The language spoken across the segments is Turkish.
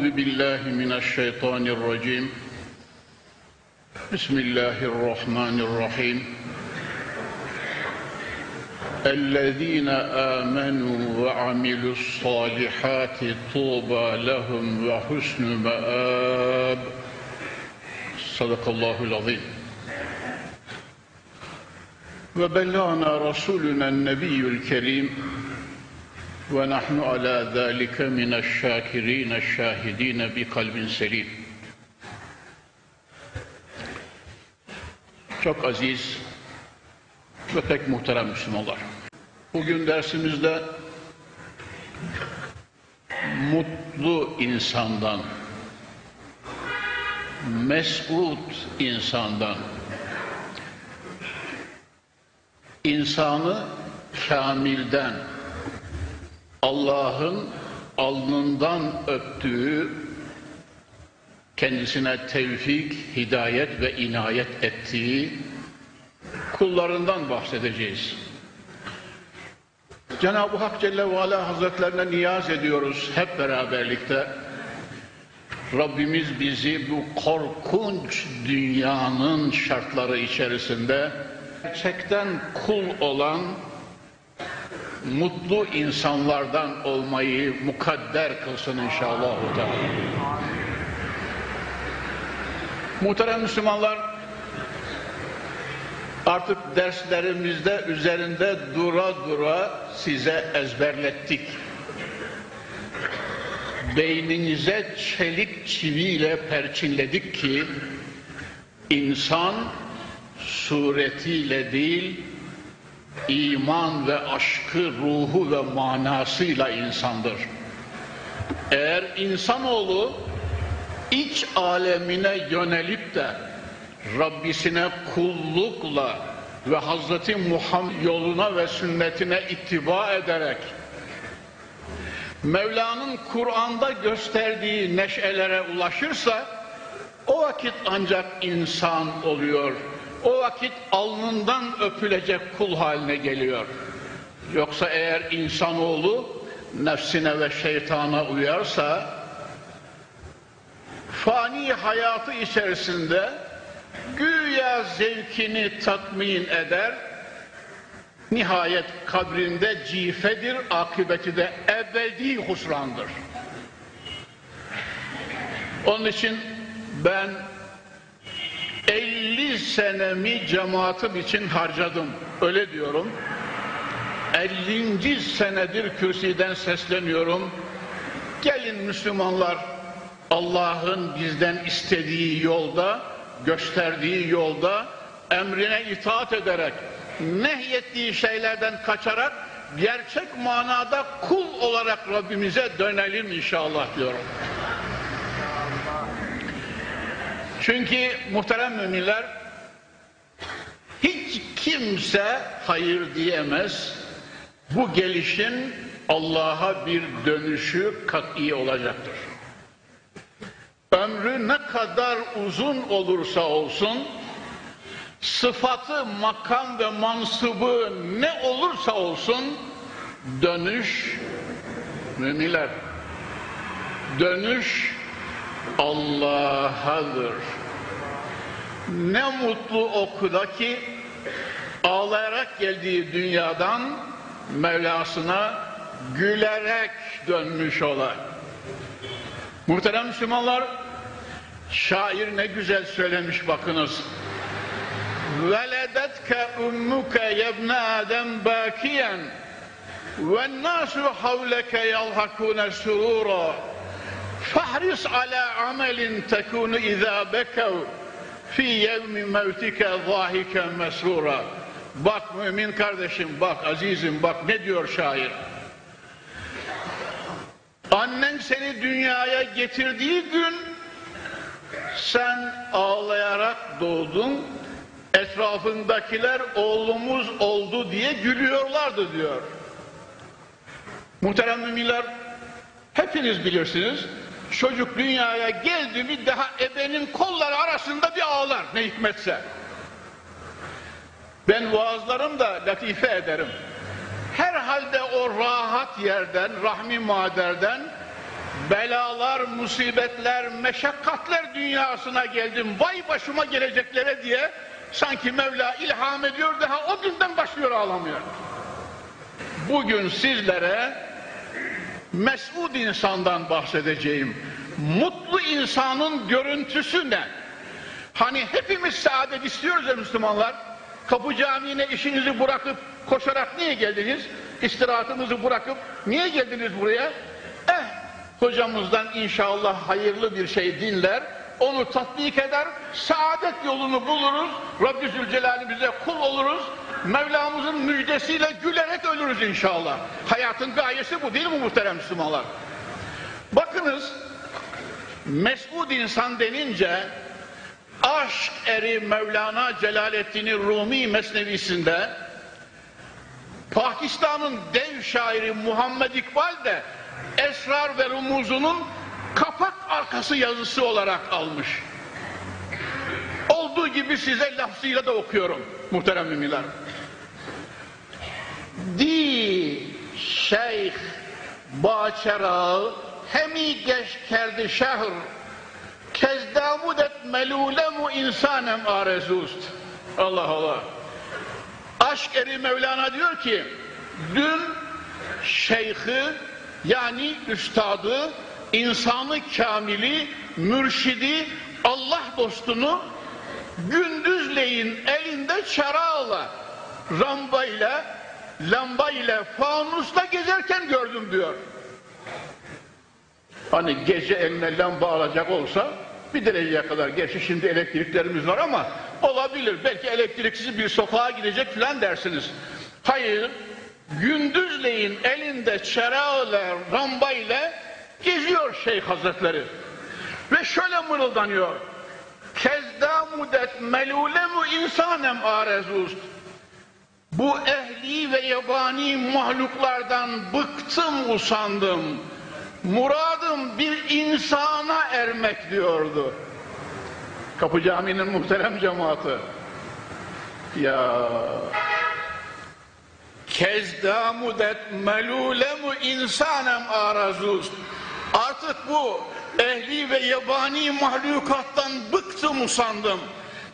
أعوذ بالله من الشيطان الرجيم بسم الله الرحمن الرحيم الذين آمنوا وعملوا الصالحات طوبى لهم وحسن مآب صدق الله العظيم وبلغنا رسولنا النبي الكريم ونحن على ذلك من الشاكرين الشاهدين بقلب selim. Çok aziz ve pek muhterem Müslümanlar. Bugün dersimizde mutlu insandan, mesut insandan, insanı kamilden, Allah'ın alnından öptüğü, kendisine tevfik, hidayet ve inayet ettiği kullarından bahsedeceğiz. Cenab-ı Hak Celle ve Ala Hazretlerine niyaz ediyoruz hep beraberlikte. Rabbimiz bizi bu korkunç dünyanın şartları içerisinde gerçekten kul olan mutlu insanlardan olmayı mukadder kılsın inşallah. Muhterem Müslümanlar, artık derslerimizde üzerinde dura dura size ezberlettik. Beyninize çelik çiviyle perçinledik ki insan suretiyle değil, iman ve aşkı, ruhu ve manasıyla insandır. Eğer insanoğlu iç alemine yönelip de Rabbisine kullukla ve Hazreti Muhammed yoluna ve sünnetine ittiba ederek Mevla'nın Kur'an'da gösterdiği neşelere ulaşırsa o vakit ancak insan oluyor o vakit alnından öpülecek kul haline geliyor. Yoksa eğer insanoğlu nefsine ve şeytana uyarsa fani hayatı içerisinde güya zevkini tatmin eder nihayet kabrinde cifedir akıbeti de ebedi husrandır. Onun için ben 50 senemi cemaatim için harcadım. Öyle diyorum. 50. senedir kürsüden sesleniyorum. Gelin Müslümanlar Allah'ın bizden istediği yolda, gösterdiği yolda emrine itaat ederek, nehyettiği şeylerden kaçarak gerçek manada kul olarak Rabbimize dönelim inşallah diyorum. Çünkü muhterem müminler hiç kimse hayır diyemez. Bu gelişin Allah'a bir dönüşü kat'i olacaktır. Ömrü ne kadar uzun olursa olsun, sıfatı, makam ve mansıbı ne olursa olsun, dönüş, müminler, dönüş Allah'adır. Ne mutlu okuda ki ağlayarak geldiği dünyadan Mevlasına gülerek dönmüş ola. Muhterem Müslümanlar, şair ne güzel söylemiş bakınız. Veledetke ummuke yebne adem bakiyen ve nasu havleke yalhakune surura فاحرص على عمل تكون إذا بكوا في يوم موتك ضاحكا مسرورا Bak mümin kardeşim bak azizim bak ne diyor şair. Annen seni dünyaya getirdiği gün sen ağlayarak doğdun. Etrafındakiler oğlumuz oldu diye gülüyorlardı diyor. Muhterem müminler hepiniz bilirsiniz. Çocuk dünyaya geldi mi daha ebenin kolları arasında bir ağlar ne hikmetse. Ben vaazlarımda latife ederim. Herhalde o rahat yerden, rahmi maderden belalar, musibetler, meşakkatler dünyasına geldim. Vay başıma geleceklere diye sanki Mevla ilham ediyor daha o günden başlıyor ağlamıyor. Bugün sizlere mesud insandan bahsedeceğim. Mutlu insanın görüntüsü ne? Hani hepimiz saadet istiyoruz ya Müslümanlar. Kapı Camii'ne işinizi bırakıp koşarak niye geldiniz? İstirahatınızı bırakıp niye geldiniz buraya? Eh, hocamızdan inşallah hayırlı bir şey dinler, onu tatbik eder, saadet yolunu buluruz, Rabbi Zülcelal'i bize kul Mevlamızın müjdesiyle gülerek ölürüz inşallah. Hayatın gayesi bu değil mi muhterem Müslümanlar? Bakınız, mesud insan denince aşk eri Mevlana Celaleddin Rumi mesnevisinde Pakistan'ın dev şairi Muhammed İkbal de Esrar ve Rumuzunun kapak arkası yazısı olarak almış. Olduğu gibi size lafzıyla da okuyorum muhterem müminler. Di şeyh baçera hemi geç kerdi şehr Kezdamudet melulemu insanem arezust. Allah Allah. Aşk eri Mevlana diyor ki, dün şeyhi yani üstadı, insanı kamili, mürşidi, Allah dostunu gündüzleyin elinde çarağla, rambayla, lambayla, fanusla gezerken gördüm diyor. Hani gece eline lamba alacak olsa bir dereceye kadar gerçi şimdi elektriklerimiz var ama olabilir. Belki elektriksiz bir sokağa gidecek filan dersiniz. Hayır, gündüzleyin elinde çerağıyla, rambayla geziyor Şeyh Hazretleri. Ve şöyle mırıldanıyor. Kezdâ mudet melûlemu insanem arezust. Bu ehli ve yabani mahluklardan bıktım usandım. Muradım bir insana ermek diyordu. Kapı Camii'nin muhterem cemaati. Ya Kezdâ mudet melûlemu insanem arazust. Artık bu ehli ve yabani mahlukattan bıktım usandım.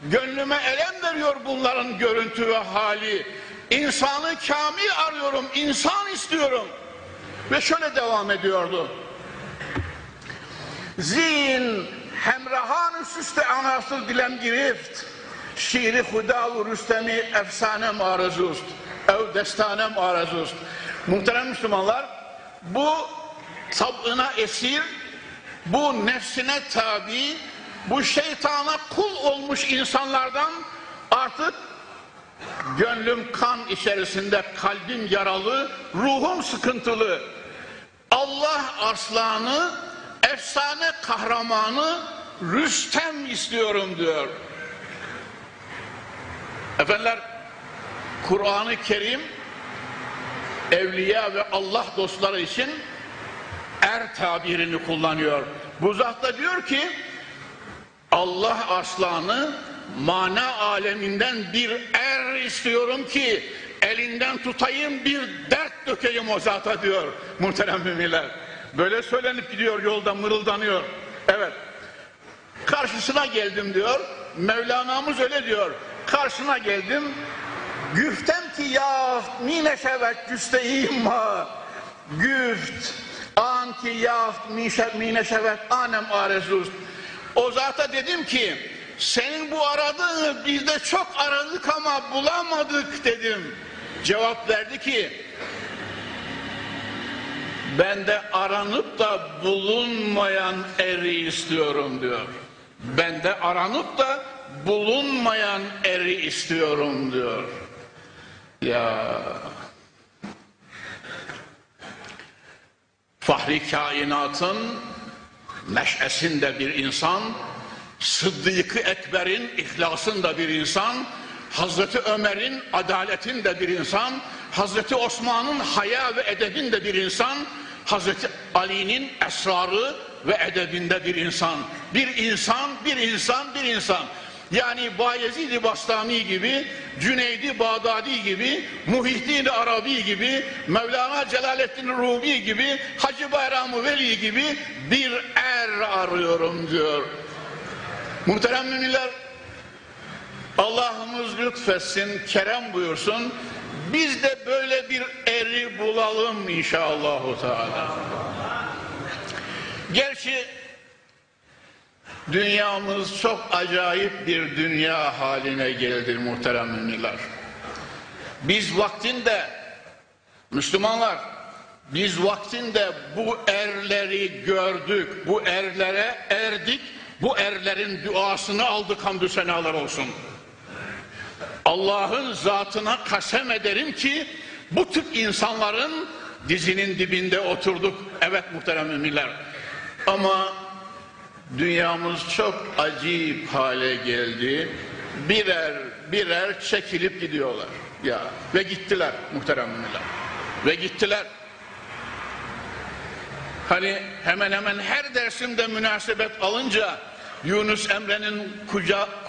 Gönlüme elem veriyor bunların görüntü ve hali. İnsanı kamil arıyorum, insan istiyorum. Ve şöyle devam ediyordu. Zin hemrahan süste anasıl dilem girift. Şiiri hudav rüstemi efsane maruzust. Ev destane maruzust. Muhterem Müslümanlar bu tabına esir, bu nefsine tabi, bu şeytana kul olmuş insanlardan artık gönlüm kan içerisinde, kalbim yaralı, ruhum sıkıntılı. Allah aslanı, efsane kahramanı Rüstem istiyorum diyor. Efendiler, Kur'an-ı Kerim evliya ve Allah dostları için er tabirini kullanıyor. Bu zat da diyor ki Allah aslanı mana aleminden bir er istiyorum ki elinden tutayım bir dert dökeyim o zata diyor muhterem müminler. Böyle söylenip gidiyor yolda mırıldanıyor. Evet. Karşısına geldim diyor. Mevlana'mız öyle diyor. Karşına geldim. Güftem ki ya mine şevet güsteyim ma. Güft. An ki ya mine şevet anem arezust. O zata dedim ki senin bu aradığını biz de çok aradık ama bulamadık dedim. Cevap verdi ki ben de aranıp da bulunmayan eri istiyorum diyor. Ben de aranıp da bulunmayan eri istiyorum diyor. Ya Fahri kainatın neşesinde bir insan, Sıddık-ı Ekber'in ihlasında bir insan, Hazreti Ömer'in adaletinde bir insan, Hazreti Osman'ın haya ve edebinde bir insan, Hazreti Ali'nin esrarı ve edebinde bir insan. Bir insan, bir insan, bir insan. Yani Bayezid-i Bastami gibi, Cüneydi Bağdadi gibi, Muhittin Arabi gibi, Mevlana Celaleddin Rumi gibi, Hacı Bayram Veli gibi bir er arıyorum diyor. Muhterem müminler, Allah'ımız lütfetsin, kerem buyursun. Biz de böyle bir eri bulalım inşallahü teala. Gerçi dünyamız çok acayip bir dünya haline geldi muhterem müminler. Biz vaktinde Müslümanlar biz vaktinde bu erleri gördük, bu erlere erdik, bu erlerin duasını aldık hamdü senalar olsun. Allah'ın zatına kasem ederim ki bu tip insanların dizinin dibinde oturduk. Evet muhterem müminler. Ama dünyamız çok acayip hale geldi. Birer birer çekilip gidiyorlar. Ya ve gittiler muhterem müminler. Ve gittiler. Hani hemen hemen her dersimde münasebet alınca Yunus Emre'nin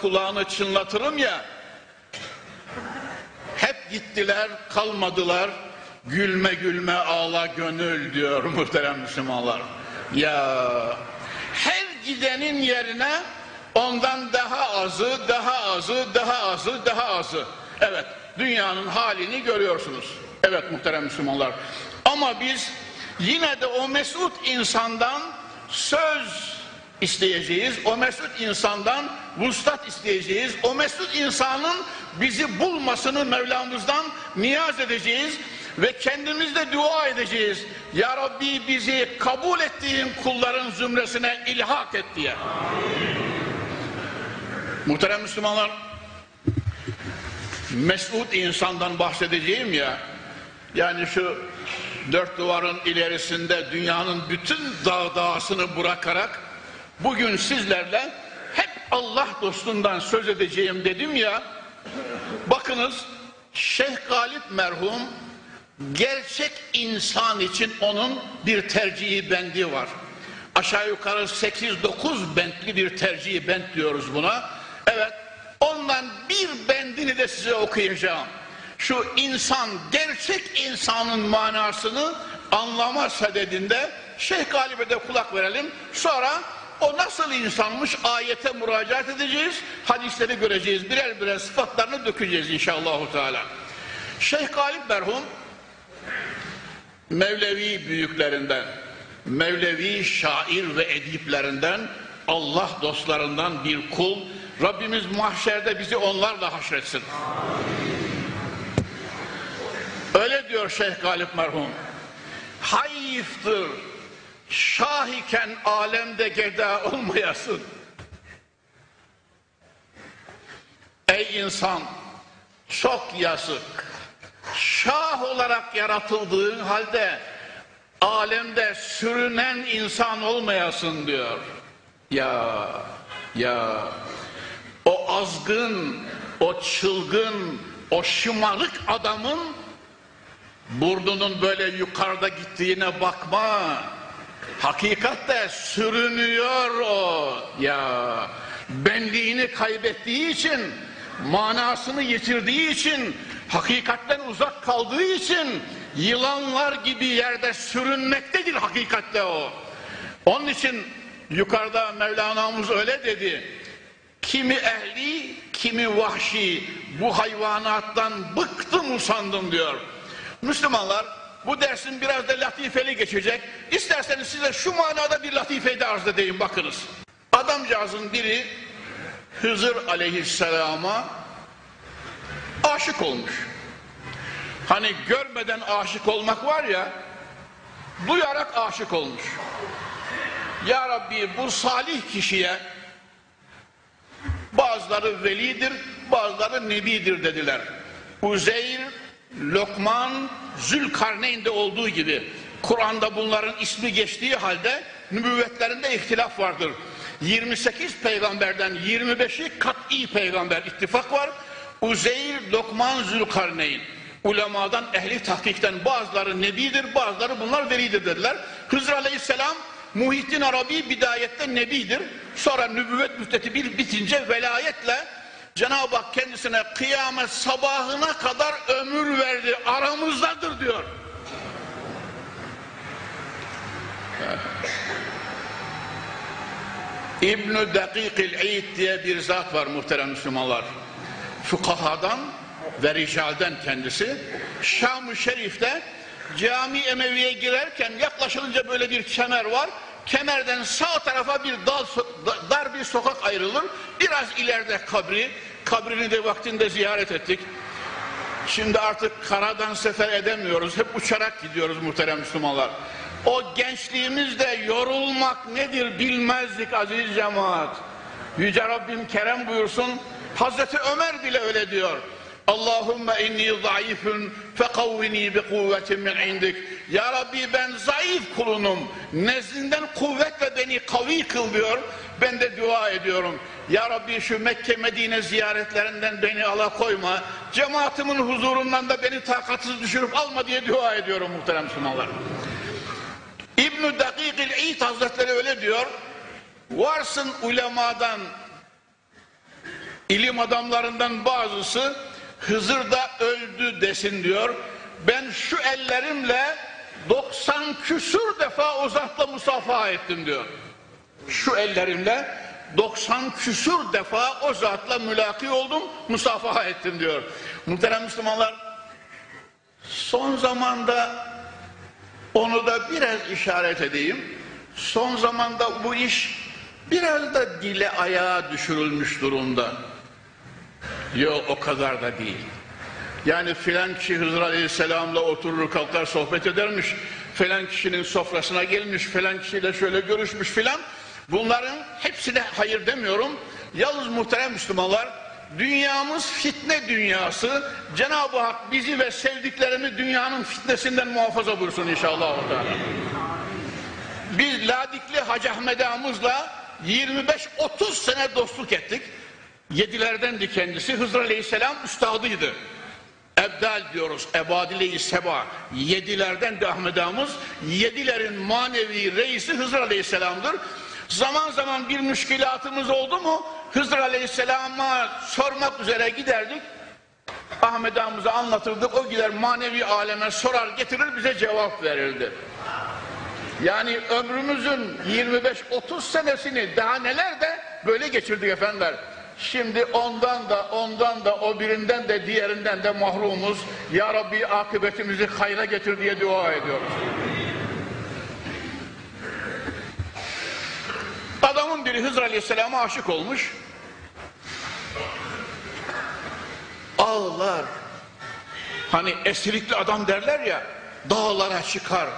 kulağını çınlatırım ya. Hep gittiler kalmadılar. Gülme gülme ağla gönül diyor muhterem Müslümanlar. Ya her gidenin yerine ondan daha azı daha azı daha azı daha azı. Evet dünyanın halini görüyorsunuz. Evet muhterem Müslümanlar. Ama biz yine de o mesut insandan söz isteyeceğiz. O mesut insandan vuslat isteyeceğiz. O mesut insanın bizi bulmasını Mevlamızdan niyaz edeceğiz ve kendimizde dua edeceğiz. Ya Rabbi bizi kabul ettiğin kulların zümresine ilhak et diye. Muhterem Müslümanlar, mesut insandan bahsedeceğim ya, yani şu dört duvarın ilerisinde dünyanın bütün dağ dağısını bırakarak bugün sizlerle hep Allah dostundan söz edeceğim dedim ya. Bakınız Şeyh Galip merhum gerçek insan için onun bir tercihi bendi var. Aşağı yukarı 8-9 bentli bir tercihi bent diyoruz buna. Evet ondan bir bendini de size okuyacağım şu insan gerçek insanın manasını anlamazsa dediğinde Şeyh Galip'e de kulak verelim sonra o nasıl insanmış ayete müracaat edeceğiz, hadisleri göreceğiz, birer birer sıfatlarını dökeceğiz inşallah. Teala. Şeyh Galip merhum Mevlevi büyüklerinden, Mevlevi şair ve ediplerinden, Allah dostlarından bir kul. Rabbimiz mahşerde bizi onlarla haşretsin. Öyle diyor Şeyh Galip merhum. Hayıftır şah iken alemde geda olmayasın. Ey insan çok yazık. Şah olarak yaratıldığın halde alemde sürünen insan olmayasın diyor. Ya ya o azgın, o çılgın, o şımarık adamın burnunun böyle yukarıda gittiğine bakma. Hakikatte sürünüyor o. Ya benliğini kaybettiği için, manasını yitirdiği için, hakikatten uzak kaldığı için yılanlar gibi yerde sürünmektedir hakikatte o. Onun için yukarıda Mevlana'mız öyle dedi. Kimi ehli, kimi vahşi bu hayvanattan bıktım usandım diyor. Müslümanlar bu dersin biraz da latifeli geçecek. İsterseniz size şu manada bir latifeyi de arz edeyim bakınız. Adamcağızın biri Hızır aleyhisselama aşık olmuş. Hani görmeden aşık olmak var ya, duyarak aşık olmuş. Ya Rabbi bu salih kişiye bazıları velidir, bazıları nebidir dediler. Uzeyr, Lokman, Zülkarneyn'de olduğu gibi Kur'an'da bunların ismi geçtiği halde nübüvvetlerinde ihtilaf vardır. 28 peygamberden 25'i kat'i peygamber ittifak var. Uzeyr, Lokman, Zülkarneyn. Ulemadan, ehli tahkikten bazıları nebidir, bazıları bunlar velidir dediler. Hızır Aleyhisselam Muhittin Arabi bidayette nebidir. Sonra nübüvvet müddeti bir bitince velayetle Cenab-ı Hak kendisine kıyamet sabahına kadar ömür verdi. Aramızdadır diyor. İbn-i Dakikil İd diye bir zat var muhterem Müslümanlar. Fukahadan ve ricalden kendisi. Şam-ı Şerif'te cami emeviye girerken yaklaşılınca böyle bir kemer var. Kemerden sağ tarafa bir dal, dar bir sokak ayrılır. Biraz ileride kabri. Kabrini de vaktinde ziyaret ettik. Şimdi artık karadan sefer edemiyoruz. Hep uçarak gidiyoruz muhterem Müslümanlar. O gençliğimizde yorulmak nedir bilmezdik aziz cemaat. Yüce Rabbim kerem buyursun. Hazreti Ömer bile öyle diyor. Allahümme inni zayıfun fekavvini bi kuvvetin min indik. Ya Rabbi ben zayıf kulunum. Nezdinden kuvvetle beni kavi kıl diyor. Ben de dua ediyorum. Ya Rabbi şu Mekke Medine ziyaretlerinden beni alakoyma. Cemaatimin huzurundan da beni takatsız düşürüp alma diye dua ediyorum muhterem Müslümanlar. İbn-i Dakikil İd Hazretleri öyle diyor. Varsın ulemadan, ilim adamlarından bazısı Hızır da öldü desin diyor. Ben şu ellerimle 90 küsur defa o zatla musafaha ettim diyor. Şu ellerimle 90 küsur defa o zatla mülaki oldum, musafaha ettim diyor. Muhterem Müslümanlar, son zamanda onu da biraz işaret edeyim. Son zamanda bu iş biraz da dile ayağa düşürülmüş durumda. Yok o kadar da değil. Yani filan kişi Hızır Aleyhisselam'la oturur kalkar sohbet edermiş. Filan kişinin sofrasına gelmiş, filan kişiyle şöyle görüşmüş filan. Bunların hepsine hayır demiyorum. Yalnız muhterem Müslümanlar, dünyamız fitne dünyası. Cenab-ı Hak bizi ve sevdiklerimi dünyanın fitnesinden muhafaza buyursun inşallah. Biz Ladikli Hacı Ahmet Ağamızla 25-30 sene dostluk ettik. Yedilerdendi kendisi. Hızır Aleyhisselam üstadıydı. Ebdal diyoruz. Ebadile-i Seba. Yedilerden de Ahmet Ağamız. Yedilerin manevi reisi Hızır Aleyhisselam'dır. Zaman zaman bir müşkilatımız oldu mu Hızır Aleyhisselam'a sormak üzere giderdik. Ahmet Ağamız'a anlatırdık. O gider manevi aleme sorar getirir bize cevap verirdi. Yani ömrümüzün 25-30 senesini daha neler de böyle geçirdik efendiler. Şimdi ondan da ondan da o birinden de diğerinden de mahrumuz. Ya Rabbi akıbetimizi hayra getir diye dua ediyoruz. Adamın biri Hızır Aleyhisselam'a aşık olmuş. Ağlar. Hani esirikli adam derler ya dağlara çıkar,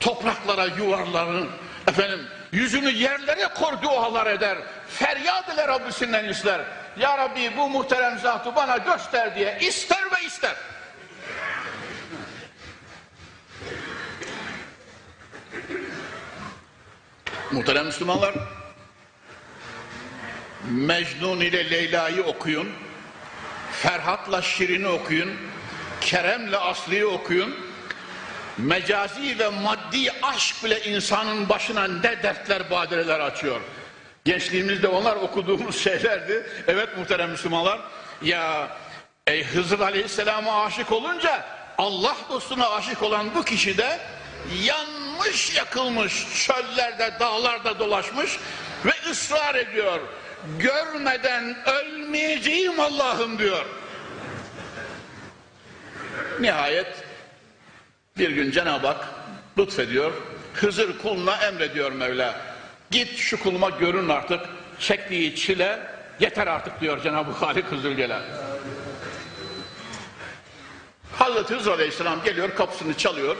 topraklara yuvarlanır, efendim yüzünü yerlere kor dualar eder, feryat ile Rabbisinden ister. Ya Rabbi bu muhterem zatı bana göster diye ister ve ister. Muhterem Müslümanlar, Mecnun ile Leyla'yı okuyun, Ferhat'la Şirin'i okuyun, Kerem'le Aslı'yı okuyun, mecazi ve maddi aşk bile insanın başına ne dertler badireler açıyor. Gençliğimizde onlar okuduğumuz şeylerdi. Evet muhterem Müslümanlar. Ya ey Hızır Aleyhisselam'a aşık olunca Allah dostuna aşık olan bu kişi de yanmış yakılmış çöllerde dağlarda dolaşmış ve ısrar ediyor. Görmeden ölmeyeceğim Allah'ım diyor. Nihayet bir gün Cenab-ı Hak lütfediyor. Hızır kuluna emrediyor Mevla. Git şu kuluma görün artık. Çektiği çile yeter artık diyor Cenab-ı Halik Zülcelal. Hazreti Hızır Aleyhisselam geliyor kapısını çalıyor.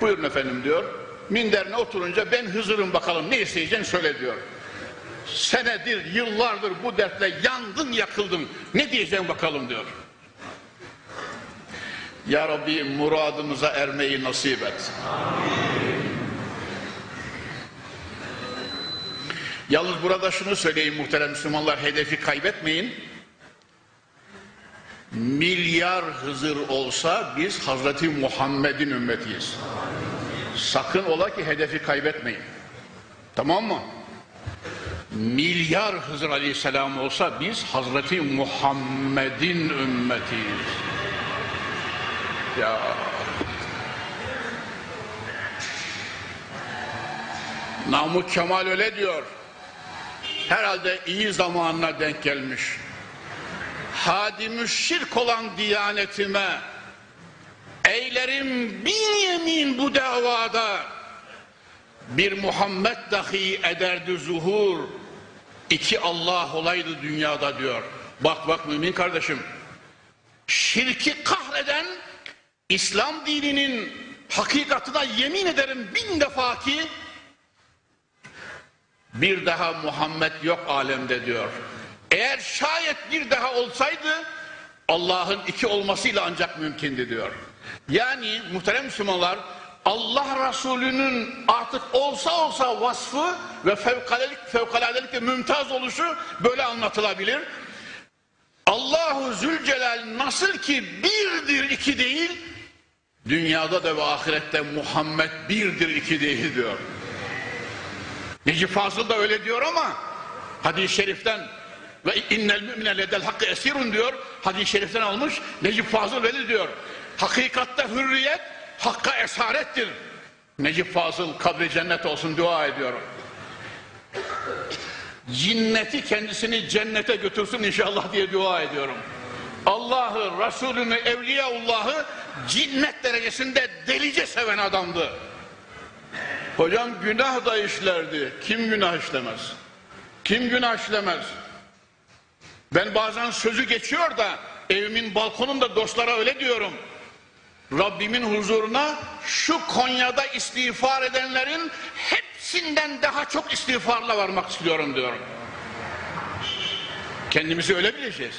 Buyurun efendim diyor. Minderine oturunca ben Hızır'ım bakalım ne isteyeceksin söyle diyor. Senedir, yıllardır bu dertle yandın yakıldın. Ne diyeceğim bakalım diyor. Ya Rabbi muradımıza ermeyi nasip et. Yalnız burada şunu söyleyeyim muhterem Müslümanlar hedefi kaybetmeyin. Milyar Hızır olsa biz Hazreti Muhammed'in ümmetiyiz. Sakın ola ki hedefi kaybetmeyin. Tamam mı? Milyar Hızır Aleyhisselam olsa biz Hazreti Muhammed'in ümmetiyiz. Ya Namık Kemal öyle diyor. Herhalde iyi zamanına denk gelmiş. Hadimü şirk olan diyanetime eylerim bin yemin bu davada bir Muhammed dahi ederdi zuhur iki Allah olaydı dünyada diyor. Bak bak mümin kardeşim şirki kahreden İslam dininin hakikatına yemin ederim bin defa ki bir daha Muhammed yok alemde diyor. Eğer şayet bir daha olsaydı Allah'ın iki olmasıyla ancak mümkündü diyor. Yani muhterem Müslümanlar Allah Resulü'nün artık olsa olsa vasfı ve fevkaladelik, fevkaladelikle mümtaz oluşu böyle anlatılabilir. Allahu Zülcelal nasıl ki birdir iki değil, dünyada da ve ahirette Muhammed birdir iki değil diyor. Necip Fazıl da öyle diyor ama hadis-i şeriften ve innel mümine ledel hakkı esirun diyor. Hadis-i şeriften almış. Necip Fazıl öyle diyor. Hakikatte hürriyet hakka esarettir. Necip Fazıl kabri cennet olsun dua ediyor. Cinneti kendisini cennete götürsün inşallah diye dua ediyorum. Allah'ı, Resulünü, Evliyaullah'ı cinnet derecesinde delice seven adamdı. Hocam günah da işlerdi. Kim günah işlemez? Kim günah işlemez? Ben bazen sözü geçiyor da evimin balkonunda dostlara öyle diyorum. Rabbimin huzuruna şu Konya'da istiğfar edenlerin hepsinden daha çok istiğfarla varmak istiyorum diyorum. Kendimizi öyle bileceğiz.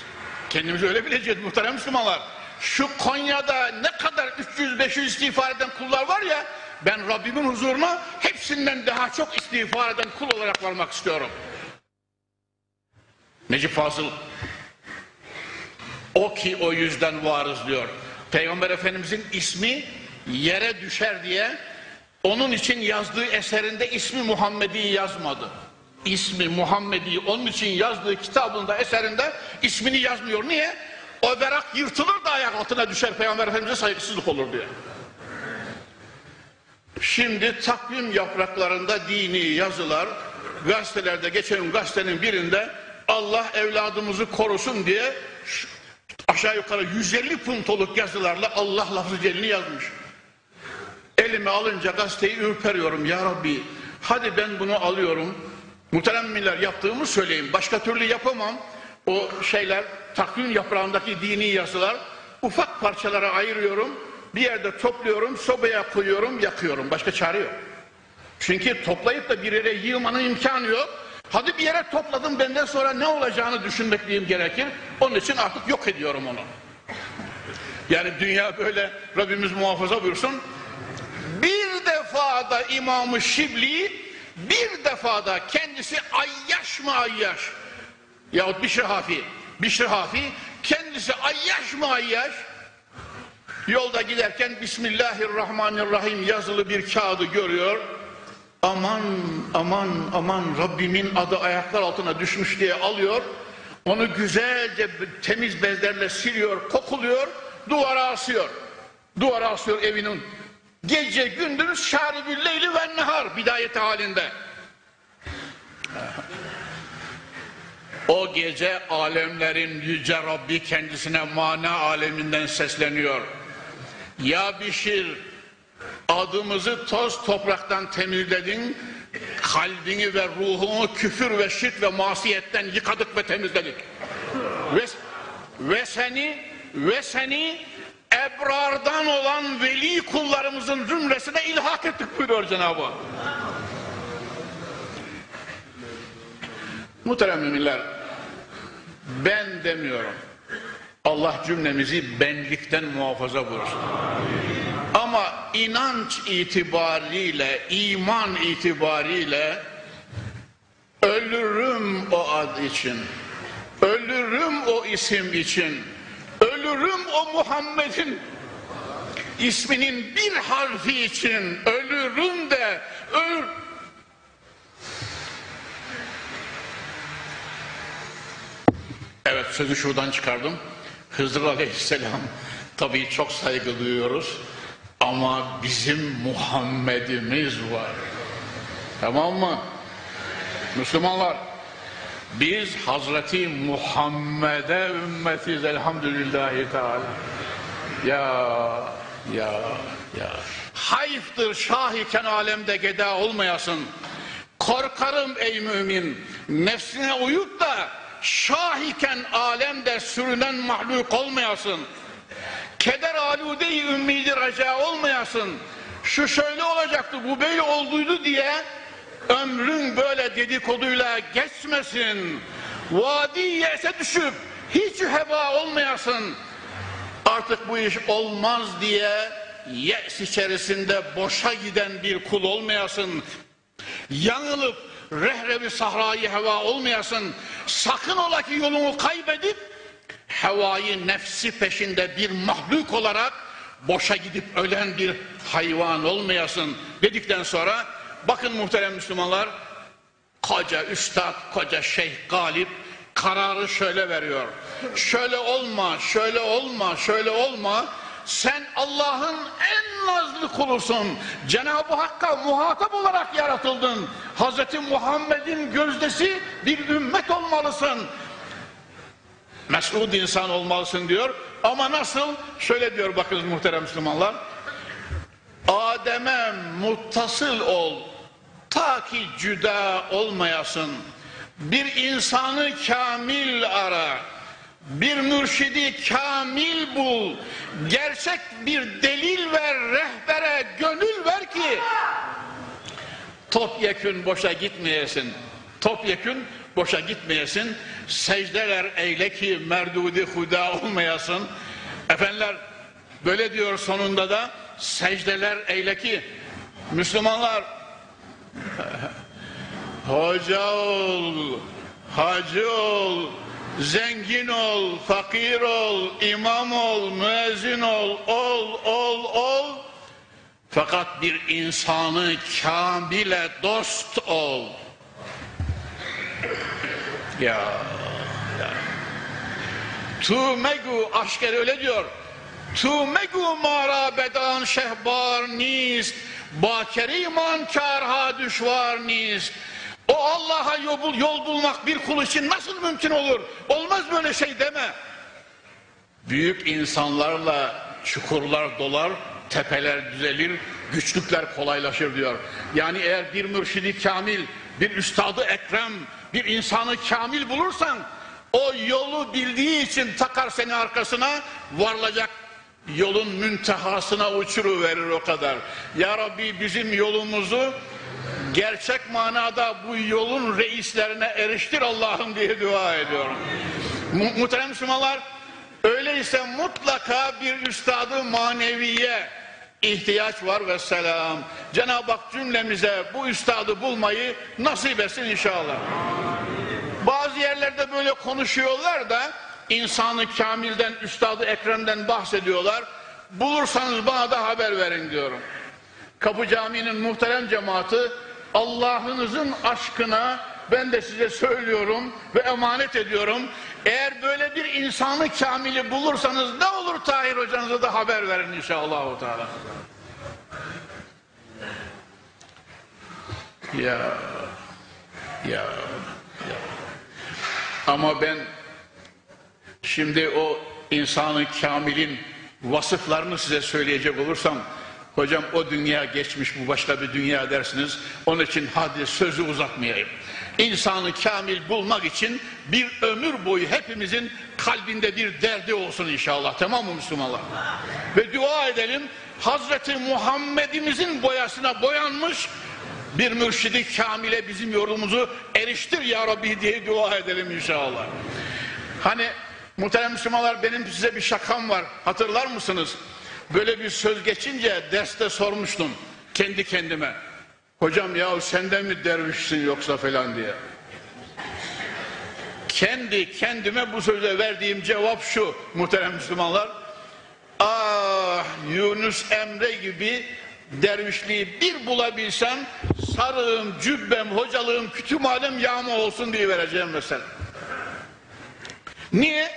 Kendimizi öyle bileceğiz muhterem Müslümanlar. Şu Konya'da ne kadar 300-500 istiğfar eden kullar var ya ben Rabbimin huzuruna hepsinden daha çok istiğfar eden kul olarak varmak istiyorum. Necip Fazıl o ki o yüzden varız diyor. Peygamber Efendimizin ismi yere düşer diye onun için yazdığı eserinde ismi Muhammedi yazmadı. İsmi Muhammedi onun için yazdığı kitabında eserinde ismini yazmıyor. Niye? O berak yırtılır da ayak altına düşer Peygamber Efendimiz'e saygısızlık olur diye. Şimdi takvim yapraklarında dini yazılar gazetelerde geçen gazetenin birinde Allah evladımızı korusun diye aşağı yukarı 150 puntoluk yazılarla Allah lafzı celini yazmış. Elime alınca gazeteyi ürperiyorum ya Rabbi. Hadi ben bunu alıyorum. Muhteremmiler yaptığımı söyleyeyim. Başka türlü yapamam. O şeyler takvim yaprağındaki dini yazılar ufak parçalara ayırıyorum. Bir yerde topluyorum, sobaya koyuyorum, yakıyorum. Başka çare yok. Çünkü toplayıp da bir yere yığmanın imkanı yok. Hadi bir yere topladım benden sonra ne olacağını düşünmekliyim gerekir. Onun için artık yok ediyorum onu. Yani dünya böyle Rabbimiz muhafaza buyursun. Bir defada İmam-ı Şibli bir defada kendisi ayyaş mı ayyaş yahut Bişri Hafi Bişri Hafi kendisi ayyaş mı ayyaş yolda giderken Bismillahirrahmanirrahim yazılı bir kağıdı görüyor. Aman aman aman Rabbimin adı ayaklar altına düşmüş diye alıyor. Onu güzelce temiz bezlerle siliyor kokuluyor duvara asıyor. Duvara asıyor evinin. Gece gündüz şaribül leyli ve nehar bidayeti halinde o gece alemlerin yüce Rabbi kendisine mana aleminden sesleniyor ya Bişir adımızı toz topraktan temizledin kalbini ve ruhunu küfür ve şirk ve masiyetten yıkadık ve temizledik ve, ve seni ve seni ebrardan olan veli kullarımızın zümresine ilhak ettik buyuruyor Cenab-ı Hak. Muhterem müminler, ben demiyorum. Allah cümlemizi benlikten muhafaza buyursun. Ama inanç itibariyle, iman itibariyle ölürüm o ad için. Ölürüm o isim için. Ölürüm o Muhammed'in isminin bir harfi için. Ölürüm de öl Evet sözü şuradan çıkardım. Hızır Aleyhisselam tabii çok saygı duyuyoruz. Ama bizim Muhammed'imiz var. Tamam mı? Müslümanlar biz Hazreti Muhammed'e ümmetiz elhamdülillahi teala. Ya ya ya. Hayıftır şah iken alemde geda olmayasın. Korkarım ey mümin nefsine uyup da şah iken alemde sürünen mahluk olmayasın. Keder alude-i ümmidi raca olmayasın. Şu şöyle olacaktı bu böyle olduydu diye ömrün böyle dedikoduyla geçmesin. Vadi yese düşüp hiç heba olmayasın. Artık bu iş olmaz diye yes içerisinde boşa giden bir kul olmayasın. Yanılıp rehrevi sahrayı heva olmayasın. Sakın ola ki yolunu kaybedip hevayı nefsi peşinde bir mahluk olarak boşa gidip ölen bir hayvan olmayasın dedikten sonra bakın muhterem Müslümanlar koca üstad, koca şeyh galip kararı şöyle veriyor. Şöyle olma, şöyle olma, şöyle olma. Sen Allah'ın en nazlı kulusun. Cenab-ı Hakk'a muhatap olarak yaratıldın. Hazreti Muhammed'in gözdesi bir ümmet olmalısın. Mes'ud insan olmalısın diyor. Ama nasıl? Şöyle diyor bakınız muhterem Müslümanlar. Adem'e muttasıl ol. Ta ki cüda olmayasın. Bir insanı kamil ara. Bir mürşidi kamil bul. Gerçek bir delil ver, rehbere gönül ver ki topyekün boşa gitmeyesin. Topyekün boşa gitmeyesin. Secdeler eyle ki merdudi huda olmayasın. Efendiler böyle diyor sonunda da secdeler eyle ki Müslümanlar hoca ol, hacı ol, zengin ol, fakir ol, imam ol, müezzin ol, ol, ol, ol. Fakat bir insanı kamile dost ol. Ya, ya. Tu megu aşker öyle diyor. Tu megu mara bedan şehbar nist. Bakeri iman karha düşvar nist. O Allah'a yol, yol bulmak bir kul için nasıl mümkün olur? Olmaz böyle şey deme. Büyük insanlarla çukurlar dolar, tepeler düzelir, güçlükler kolaylaşır diyor. Yani eğer bir mürşidi kamil, bir üstadı ekrem, bir insanı kamil bulursan o yolu bildiği için takar seni arkasına varılacak yolun müntehasına uçuruverir o kadar. Ya Rabbi bizim yolumuzu gerçek manada bu yolun reislerine eriştir Allah'ım diye dua ediyorum. Mu muhterem Müslümanlar öyleyse mutlaka bir üstadı maneviye ihtiyaç var ve selam. Cenab-ı Hak cümlemize bu üstadı bulmayı nasip etsin inşallah. Bazı yerlerde böyle konuşuyorlar da insanı kamilden, üstadı ekremden bahsediyorlar. Bulursanız bana da haber verin diyorum. Kapı Camii'nin muhterem cemaati Allah'ınızın aşkına ben de size söylüyorum ve emanet ediyorum. Eğer böyle bir insanı kamili bulursanız ne olur Tahir hocanıza da haber verin inşallah. Ya, ya, ya. Ama ben şimdi o insanı kamilin vasıflarını size söyleyecek olursam Hocam o dünya geçmiş bu başka bir dünya dersiniz. Onun için hadi sözü uzatmayayım. İnsanı kamil bulmak için bir ömür boyu hepimizin kalbinde bir derdi olsun inşallah. Tamam mı Müslümanlar? Ve dua edelim Hazreti Muhammed'imizin boyasına boyanmış bir mürşidi kamile bizim yolumuzu eriştir ya Rabbi diye dua edelim inşallah. Hani muhterem Müslümanlar benim size bir şakam var. Hatırlar mısınız? Böyle bir söz geçince derste sormuştum kendi kendime. Hocam ya senden mi dervişsin yoksa falan diye. Kendi kendime bu söze verdiğim cevap şu muhterem Müslümanlar. Ah Yunus Emre gibi dervişliği bir bulabilsem sarığım, cübbem, hocalığım, kütüphanem yağma olsun diye vereceğim mesela. Niye?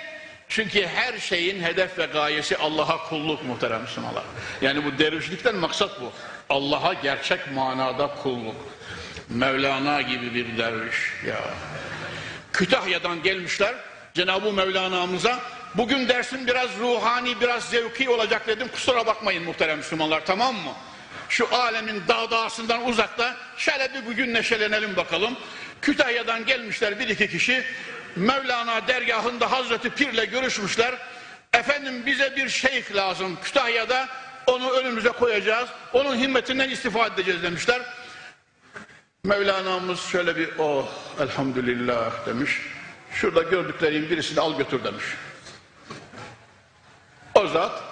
Çünkü her şeyin hedef ve gayesi Allah'a kulluk muhterem Müslümanlar. Yani bu dervişlikten maksat bu. Allah'a gerçek manada kulluk. Mevlana gibi bir derviş ya. Kütahya'dan gelmişler Cenab-ı Mevlana'mıza bugün dersin biraz ruhani biraz zevki olacak dedim kusura bakmayın muhterem Müslümanlar tamam mı? Şu alemin dağdağısından uzakta şöyle bir bugün neşelenelim bakalım. Kütahya'dan gelmişler bir iki kişi Mevlana dergahında Hazreti Pir'le görüşmüşler. Efendim bize bir şeyh lazım Kütahya'da onu önümüze koyacağız. Onun himmetinden istifade edeceğiz demişler. Mevlana'mız şöyle bir oh elhamdülillah demiş. Şurada gördüklerin birisini al götür demiş. O zat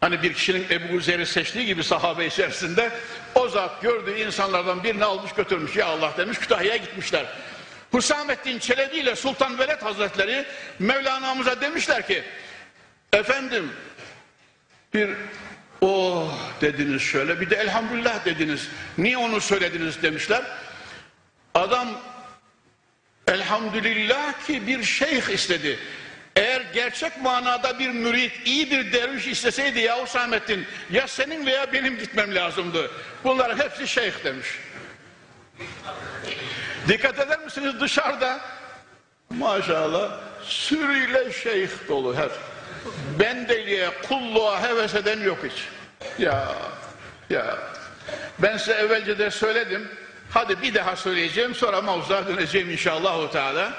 hani bir kişinin Ebu Zer'i seçtiği gibi sahabe içerisinde o zat gördüğü insanlardan birini almış götürmüş. Ya Allah demiş Kütahya'ya gitmişler. Hüsamettin Çelebi ile Sultan Veled Hazretleri Mevlana'mıza demişler ki efendim bir oh dediniz şöyle bir de elhamdülillah dediniz. Niye onu söylediniz demişler. Adam elhamdülillah ki bir şeyh istedi. Eğer gerçek manada bir mürit, iyi bir derviş isteseydi ya Hüsamettin ya senin veya benim gitmem lazımdı. Bunların hepsi şeyh demiş. Dikkat eder misiniz dışarıda? Maşallah sürüyle şeyh dolu her. Bendeliğe, kulluğa heves eden yok hiç. Ya, ya. Ben size evvelce de söyledim. Hadi bir daha söyleyeceğim sonra mavzuğa döneceğim inşallah. Teala.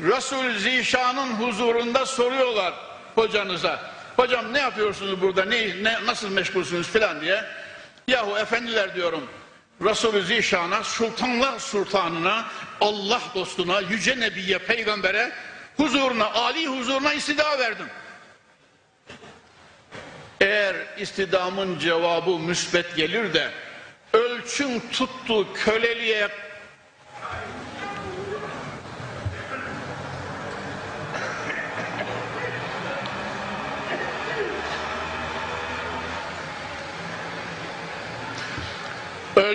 Resul Zişan'ın huzurunda soruyorlar hocanıza. Hocam ne yapıyorsunuz burada, ne, ne, nasıl meşgulsünüz filan diye. Yahu efendiler diyorum. Resulü Zişan'a, sultanlar sultanına, Allah dostuna, yüce nebiye, peygambere huzuruna, Ali huzuruna istida verdim. Eğer istidamın cevabı müsbet gelir de ölçün tuttu köleliğe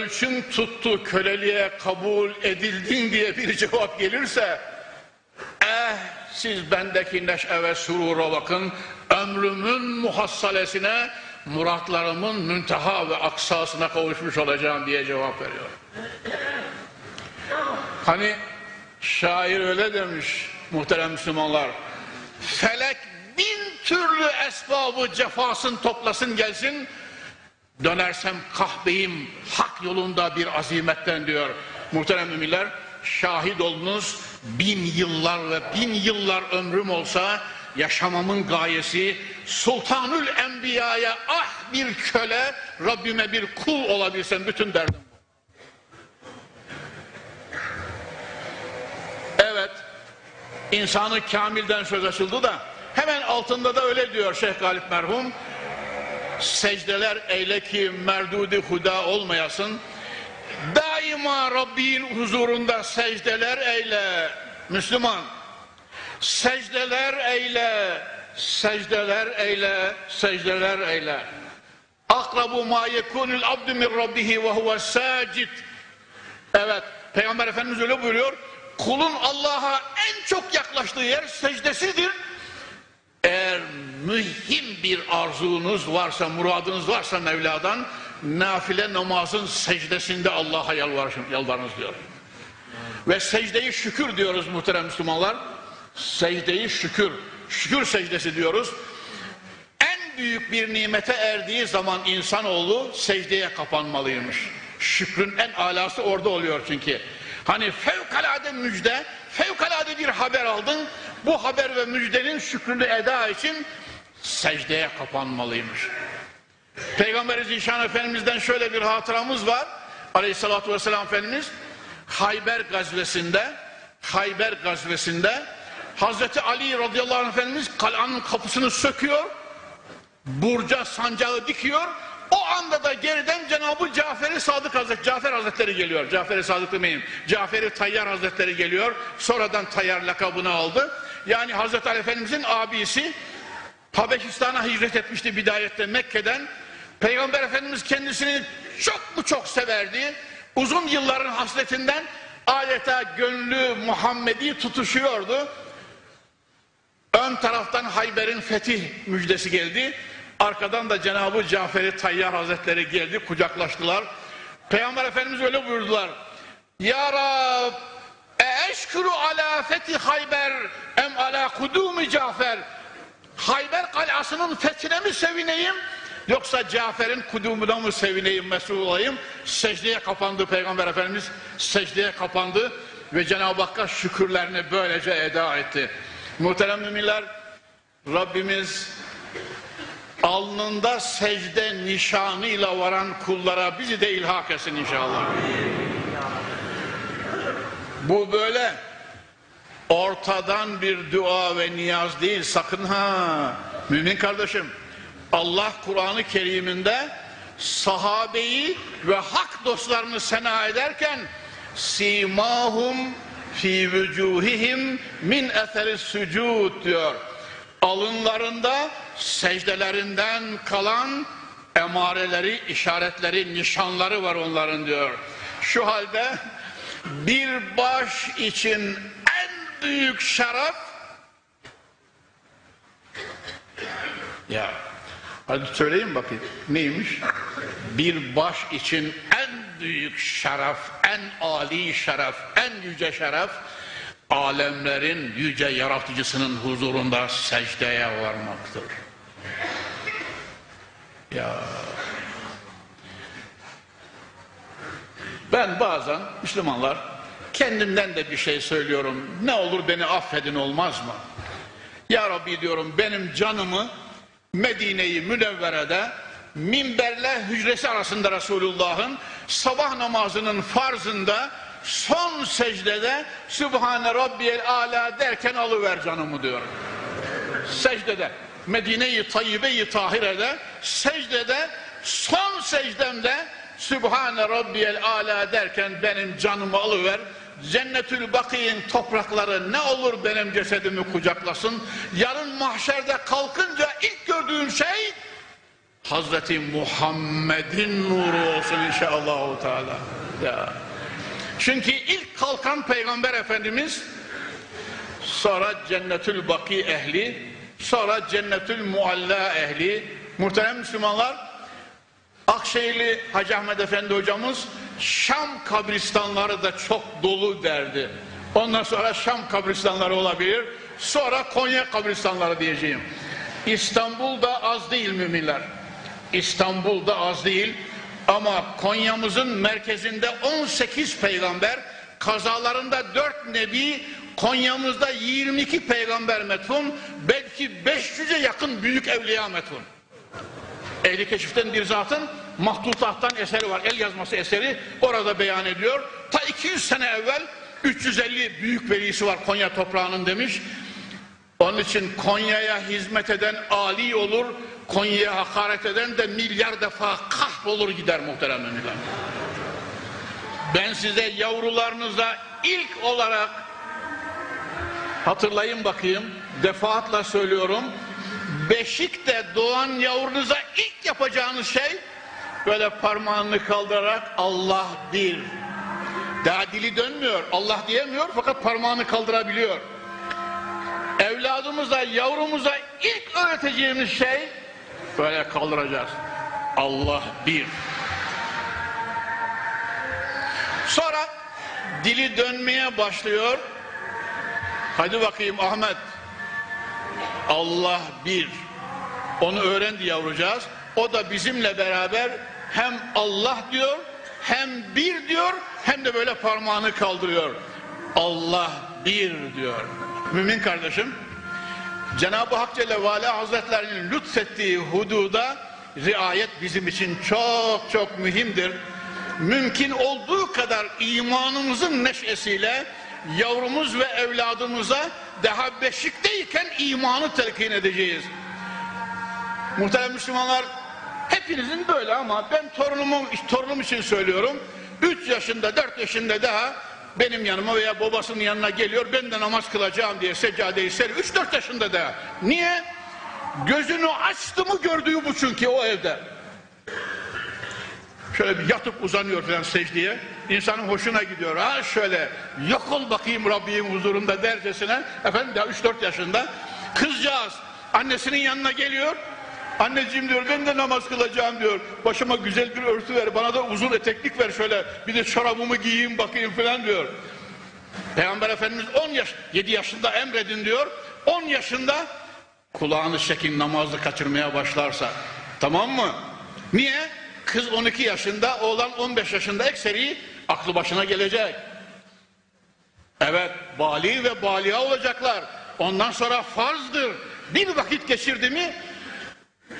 ölçün tuttu köleliğe kabul edildin diye bir cevap gelirse eh siz bendeki neşe ve surura bakın ömrümün muhassalesine muratlarımın münteha ve aksasına kavuşmuş olacağım diye cevap veriyor. Hani şair öyle demiş muhterem Müslümanlar. Felek bin türlü esbabı cefasın toplasın gelsin. Dönersem kahbeyim hak yolunda bir azimetten diyor. Muhterem müminler şahit olunuz bin yıllar ve bin yıllar ömrüm olsa yaşamamın gayesi Sultanül Enbiya'ya ah bir köle Rabbime bir kul olabilsem bütün derdim bu. Evet insanı kamilden söz açıldı da hemen altında da öyle diyor Şeyh Galip merhum secdeler eyle ki merdudi huda olmayasın. Daima Rabbin huzurunda secdeler eyle Müslüman. Secdeler eyle secdeler eyle secdeler eyle. Akrabu ma yekunul abdu min rabbihi ve huve sacid. Evet Peygamber Efendimiz öyle buyuruyor. Kulun Allah'a en çok yaklaştığı yer secdesidir. Eğer mühim bir arzunuz varsa, muradınız varsa Mevla'dan nafile namazın secdesinde Allah'a yalvarınız diyor. Ve secdeyi şükür diyoruz muhterem Müslümanlar. Secdeyi şükür, şükür secdesi diyoruz. En büyük bir nimete erdiği zaman insanoğlu secdeye kapanmalıymış. Şükrün en alası orada oluyor çünkü. Hani fevkalade müjde, fevkalade bir haber aldın. Bu haber ve müjdenin şükrünü eda için secdeye kapanmalıymış. Peygamber Zişan Efendimiz'den şöyle bir hatıramız var. Aleyhissalatü vesselam Efendimiz Hayber gazvesinde Hayber gazvesinde Hazreti Ali radıyallahu anh Efendimiz kalanın kapısını söküyor burca sancağı dikiyor o anda da geriden Cenab-ı Cafer-i Sadık Hazretleri, Cafer Hazretleri geliyor. Cafer-i Sadık demeyin. Cafer-i Tayyar Hazretleri geliyor. Sonradan Tayyar lakabını aldı. Yani Hazreti Ali Efendimizin abisi Habeşistan'a hicret etmişti bidayette Mekke'den. Peygamber Efendimiz kendisini çok mu çok severdi. Uzun yılların hasletinden adeta gönlü Muhammedi tutuşuyordu. Ön taraftan Hayber'in fetih müjdesi geldi. Arkadan da Cenab-ı Cafer-i Tayyar Hazretleri geldi, kucaklaştılar. Peygamber Efendimiz öyle buyurdular. Ya Rab, eşkuru ala fethi Hayber em ala kudumi Cafer. Hayber kalasının fethine mi sevineyim? Yoksa Cafer'in kudumuna mı sevineyim mesul olayım? Secdeye kapandı Peygamber Efendimiz secdeye kapandı ve Cenab-ı Hakk'a şükürlerini böylece eda etti. Muhterem müminler Rabbimiz alnında secde nişanıyla varan kullara bizi de ilhak etsin inşallah. Bu böyle ortadan bir dua ve niyaz değil sakın ha mümin kardeşim Allah Kur'an-ı Kerim'inde sahabeyi ve hak dostlarını sena ederken simahum fi vücuhihim min eseri sucud diyor alınlarında secdelerinden kalan emareleri, işaretleri, nişanları var onların diyor. Şu halde bir baş için büyük şeref ya hadi söyleyin bakayım neymiş? Bir baş için en büyük şeref en âli şeref en yüce şeref alemlerin yüce yaratıcısının huzurunda secdeye varmaktır. Ya. Ben bazen Müslümanlar kendimden de bir şey söylüyorum. Ne olur beni affedin olmaz mı? Ya Rabbi diyorum benim canımı Medine'yi Münevvere'de minberle hücresi arasında Resulullah'ın sabah namazının farzında son secdede Sübhane Rabbiyel Ala derken alıver canımı diyor. Secdede Medine-i Tayyibe-i Tahire'de secdede son secdemde Sübhane Rabbiyel Ala derken benim canımı alıver. Cennetül Baki'nin toprakları ne olur benim cesedimi kucaklasın. Yarın mahşerde kalkınca ilk gördüğün şey Hazreti Muhammed'in nuru olsun inşallah. Teala. Ya. Çünkü ilk kalkan Peygamber Efendimiz sonra Cennetül Baki ehli sonra Cennetül Mualla ehli muhterem Müslümanlar Akşehirli Hacı Ahmet Efendi hocamız Şam kabristanları da çok dolu derdi. Ondan sonra Şam kabristanları olabilir. Sonra Konya kabristanları diyeceğim. İstanbul'da az değil müminler. İstanbul'da az değil. Ama Konya'mızın merkezinde 18 peygamber, kazalarında 4 nebi, Konya'mızda 22 peygamber metfun, belki 500'e yakın büyük evliya metfun. Ehli keşiften bir zatın mahtutattan eseri var. El yazması eseri orada beyan ediyor. Ta 200 sene evvel 350 büyük velisi var Konya toprağının demiş. Onun için Konya'ya hizmet eden Ali olur. Konya'ya hakaret eden de milyar defa kahrolur gider muhterem emirler. Ben size yavrularınıza ilk olarak hatırlayın bakayım defaatla söylüyorum Beşikte doğan yavrunuza ilk yapacağınız şey böyle parmağını kaldırarak Allah bir. Daha dili dönmüyor. Allah diyemiyor fakat parmağını kaldırabiliyor. Evladımıza, yavrumuza ilk öğreteceğimiz şey böyle kaldıracağız. Allah bir. Sonra dili dönmeye başlıyor. Hadi bakayım Ahmet Allah bir. Onu öğrendi yavrucağız. O da bizimle beraber hem Allah diyor, hem bir diyor, hem de böyle parmağını kaldırıyor. Allah bir diyor. Mümin kardeşim, Cenab-ı Hak Celle ve Ala Hazretlerinin lütfettiği hududa riayet bizim için çok çok mühimdir. Mümkün olduğu kadar imanımızın neşesiyle yavrumuz ve evladımıza daha beşikteyken imanı telkin edeceğiz. Muhterem Müslümanlar hepinizin böyle ama ben torunumu, torunum için söylüyorum. 3 yaşında 4 yaşında daha benim yanıma veya babasının yanına geliyor ben de namaz kılacağım diye seccadeyi seriyor. 3-4 yaşında daha. Niye? Gözünü açtı mı gördüğü bu çünkü o evde. Şöyle bir yatıp uzanıyor falan secdeye. İnsanın hoşuna gidiyor. Ha şöyle yok ol bakayım Rabbim huzurunda dercesine. Efendim daha 3-4 yaşında. Kızcağız annesinin yanına geliyor. Anneciğim diyor ben de namaz kılacağım diyor. Başıma güzel bir örtü ver bana da uzun eteklik ver şöyle bir de çorabımı giyeyim bakayım falan diyor. Peygamber Efendimiz 10 yaş 7 yaşında emredin diyor. 10 yaşında kulağını çekin namazı kaçırmaya başlarsa. Tamam mı? Niye? Kız 12 yaşında, oğlan 15 yaşında ekseri aklı başına gelecek. Evet, bali ve baliha olacaklar. Ondan sonra farzdır. Bir vakit geçirdi mi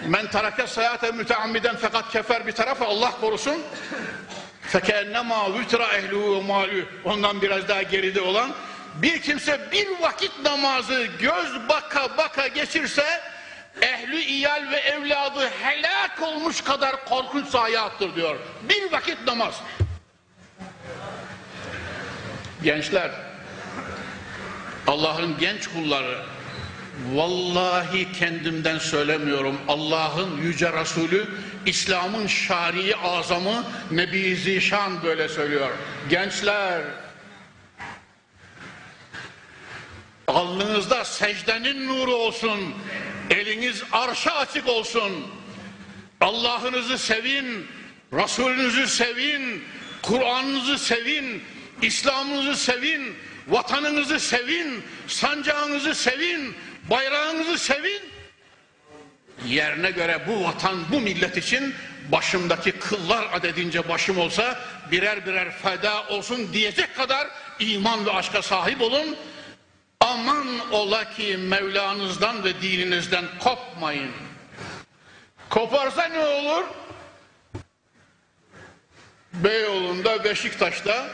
men terake sayate müteammiden fakat kefer bir tarafa Allah korusun. Fekennema vütra ehluhu ve malü. Ondan biraz daha geride olan bir kimse bir vakit namazı göz baka baka geçirse ehli iyal ve evladı helak olmuş kadar korkunç zayiattır diyor. Bir vakit namaz. Gençler Allah'ın genç kulları vallahi kendimden söylemiyorum. Allah'ın yüce Resulü İslam'ın şarii azamı Nebi Zişan böyle söylüyor. Gençler alnınızda secdenin nuru olsun eliniz arşa açık olsun. Allah'ınızı sevin Resulünüzü sevin Kur'an'ınızı sevin İslam'ınızı sevin vatanınızı sevin sancağınızı sevin bayrağınızı sevin. Yerine göre bu vatan bu millet için başımdaki kıllar adedince başım olsa birer birer feda olsun diyecek kadar iman ve aşka sahip olun. Aman ola ki Mevlanızdan ve dininizden kopmayın. Koparsa ne olur? Beyoğlu'nda Beşiktaş'ta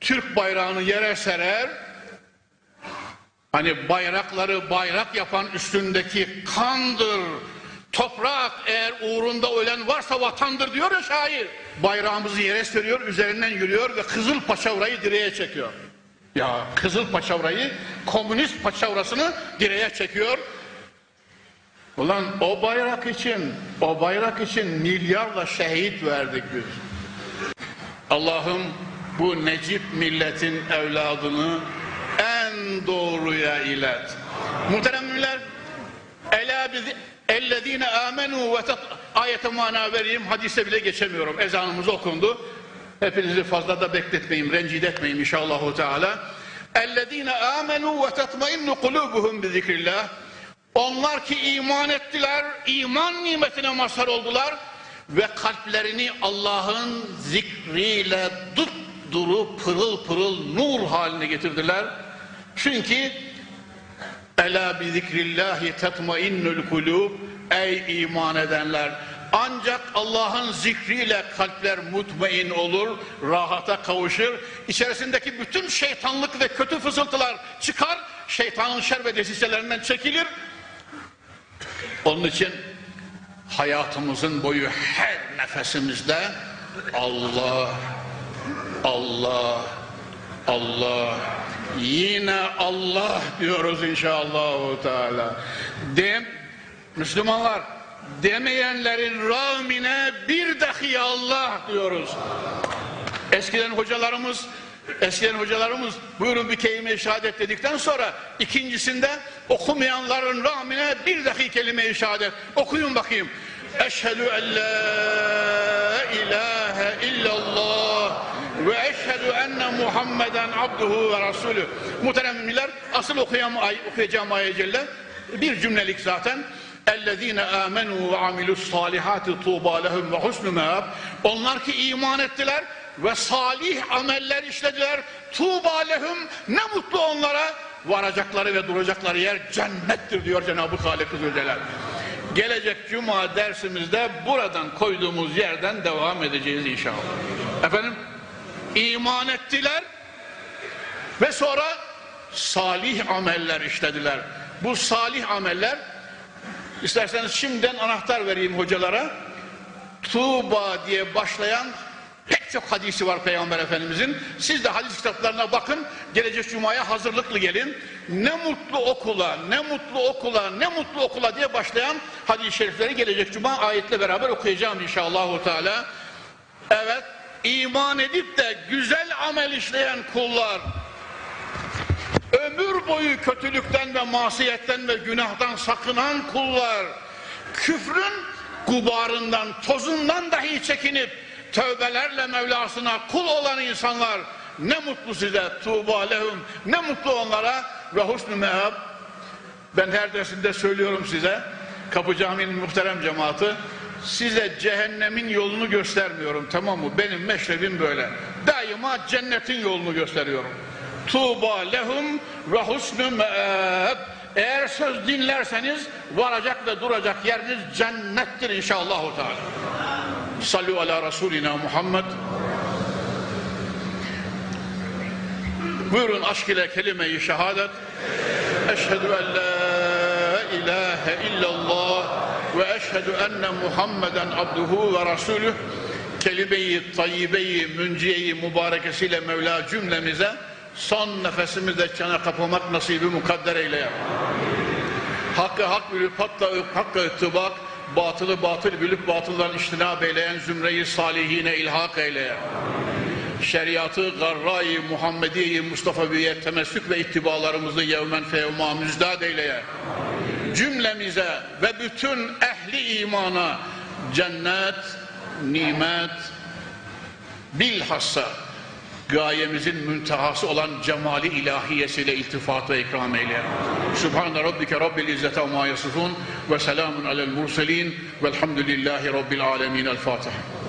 Türk bayrağını yere serer Hani bayrakları bayrak yapan üstündeki kandır. Toprak eğer uğrunda ölen varsa vatandır diyor ya şair. Bayrağımızı yere seriyor, üzerinden yürüyor ve kızıl paçavrayı direğe çekiyor. Ya kızıl paçavrayı, komünist paçavrasını direğe çekiyor. Ulan o bayrak için, o bayrak için milyarla şehit verdik biz. Allah'ım bu Necip milletin evladını en doğruya ilet. Muhteremler Ela bizi ellezine amenu ve ayete mana vereyim hadise bile geçemiyorum. Ezanımız okundu. Hepinizi fazla da bekletmeyeyim, rencide etmeyeyim inşallah teala. Ellezine amenu ve tatmainnu kulubuhum bi zikrillah. Onlar ki iman ettiler, iman nimetine mazhar oldular ve kalplerini Allah'ın zikriyle duru pırıl pırıl nur haline getirdiler. Çünkü Ela bi zikrillahi tetmainnul kulub Ey iman edenler ancak Allah'ın zikriyle kalpler mutmain olur, rahata kavuşur. İçerisindeki bütün şeytanlık ve kötü fısıltılar çıkar, şeytanın şer ve desiselerinden çekilir. Onun için hayatımızın boyu her nefesimizde Allah, Allah, Allah, yine Allah diyoruz inşallah Teala. Dem Müslümanlar demeyenlerin rağmine bir dahi Allah diyoruz. Eskiden hocalarımız Eskiden hocalarımız buyurun bir kelime-i şehadet dedikten sonra ikincisinde okumayanların rağmine bir dahi kelime-i şehadet okuyun bakayım. Eşhedü en la ilahe illallah eşhedü enne Muhammeden abduhu ve rasulü. Muhteremler asıl okuyam, okuyacağım ayet celle bir cümlelik zaten. اَلَّذ۪ينَ آمَنُوا وَعَمِلُوا الصَّالِحَاتِ طُوبَى لَهُمْ وَحُسْنُ مَآبٍ Onlar ki iman ettiler ve salih ameller işlediler. Tuğba lehum ne mutlu onlara varacakları ve duracakları yer cennettir diyor Cenab-ı Halik-i Zülcelal. Gelecek cuma dersimizde buradan koyduğumuz yerden devam edeceğiz inşallah. Efendim iman ettiler ve sonra salih ameller işlediler. Bu salih ameller isterseniz şimdiden anahtar vereyim hocalara. Tuğba diye başlayan pek çok hadisi var Peygamber Efendimizin. Siz de hadis kitaplarına bakın. Gelecek Cuma'ya hazırlıklı gelin. Ne mutlu okula, ne mutlu okula, ne mutlu okula diye başlayan hadis-i şerifleri gelecek Cuma ayetle beraber okuyacağım inşallah. Teala. Evet, iman edip de güzel amel işleyen kullar ömür boyu kötülükten ve masiyetten ve günahtan sakınan kullar, küfrün gubarından, tozundan dahi çekinip tövbelerle Mevlasına kul olan insanlar ne mutlu size tuğba lehum. Ne mutlu onlara. Ve husnü mehab ben her dersinde söylüyorum size Kapı Camii'nin muhterem cemaati size cehennemin yolunu göstermiyorum tamam mı? Benim meşrebim böyle. Daima cennetin yolunu gösteriyorum. Tuğba lehum ve husnü me'ab. Eğer söz dinlerseniz varacak ve duracak yeriniz cennettir inşallah. Teala. Sallu ala Resulina Muhammed. Buyurun aşk ile kelime-i şehadet. Eşhedü en la ilahe illallah ve eşhedü enne Muhammeden abduhu ve rasulüh. Kelime-i tayyibe-i münciye-i mübarekesiyle Mevla cümlemize son nefesimizde çene kapamak nasibi mukadder eyle ya. Hakkı hak bilip hakla hakka ittibak, batılı batıl bilip batıldan iştinab eyleyen zümreyi salihine ilhak eyle ya şeriatı garra-i Muhammedi-i Mustafa'ya temessük ve ittibalarımızı yevmen fevma müzdad eyleye. Cümlemize ve bütün ehli imana cennet, nimet, bilhassa gayemizin müntehası olan cemali ilahiyesiyle iltifat ve ikram eyle. Subhane rabbike rabbil izzete amma yasifun ve selamun alel murselin velhamdülillahi rabbil alemin. El Fatiha.